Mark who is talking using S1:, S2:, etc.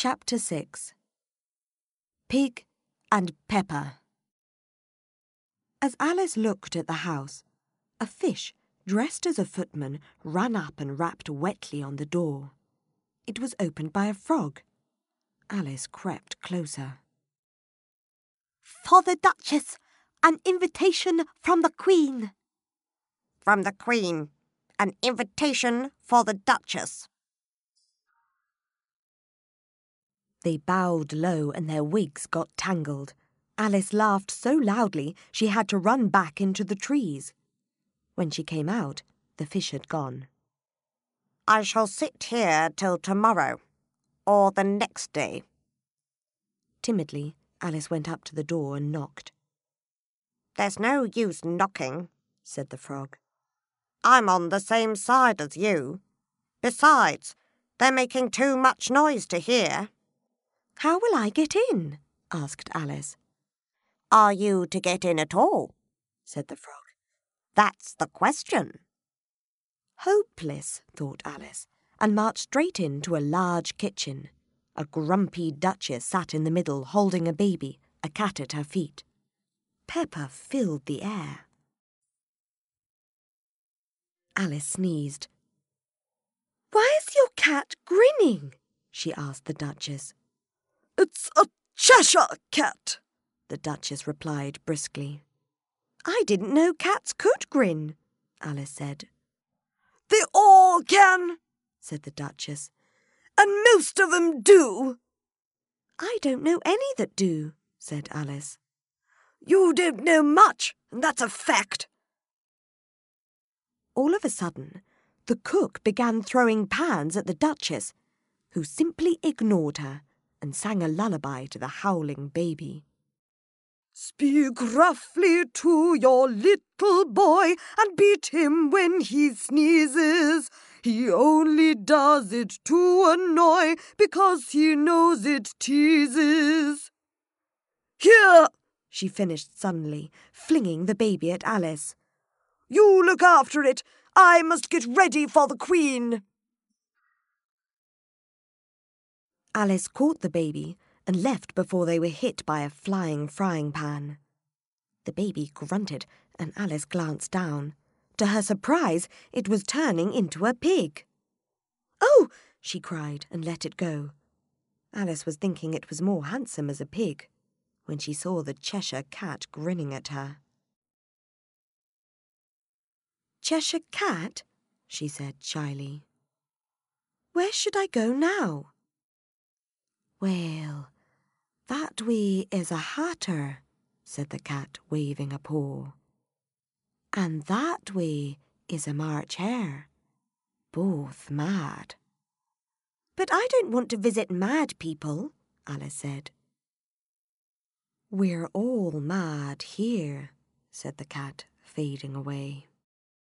S1: Chapter 6 Pig and Pepper As Alice looked at the house, a fish, dressed as a footman, ran up and rapped wetly on the door. It was opened by a frog. Alice crept closer.
S2: For the Duchess, an invitation from the Queen.
S3: From the Queen, an invitation for the Duchess.
S1: They bowed low and their wigs got tangled. Alice laughed so loudly she had to run back into the trees. When she came out, the fish had gone.
S3: I shall sit here till tomorrow, or the next day.
S1: Timidly, Alice went up to the door and knocked.
S3: There's no use knocking,
S1: said the frog.
S3: I'm on the same side as you. Besides, they're making too much noise to hear.
S1: How will I get in? asked Alice.
S3: Are you to get in at all? said the frog. That's the question.
S1: Hopeless, thought Alice, and marched straight into a large kitchen. A grumpy duchess sat in the middle, holding a baby, a cat at her feet. Pepper filled the air. Alice sneezed. Why is your cat grinning? she asked the Duchess.
S4: It's a Cheshire cat,
S1: the Duchess replied briskly. I didn't know cats could grin, Alice said.
S4: They all can, said the Duchess, and most of them do.
S1: I don't know any that do, said Alice.
S4: You don't know much, and that's a fact.
S1: All of a sudden, the cook began throwing pans at the Duchess, who simply ignored her and sang a lullaby to the howling baby.
S4: Speak roughly to your little boy and beat him when he sneezes. He only does it to annoy because he knows it teases. Here, she finished suddenly, flinging the baby at Alice. You look after it. I must get ready for the Queen. Alice caught the baby and left before they were hit by a flying frying pan. The baby grunted and Alice glanced down. To her surprise, it was turning into a pig. Oh! she cried and let it go. Alice was thinking it was more handsome as a pig when she saw the Cheshire Cat grinning at her. Cheshire Cat? she said shyly. Where should I go now? Well, that way is a hatter, said the cat, waving a paw. And that way is a March hare. Both mad. But I don't want to visit mad people, Alice said. We're all mad here, said the cat, fading away.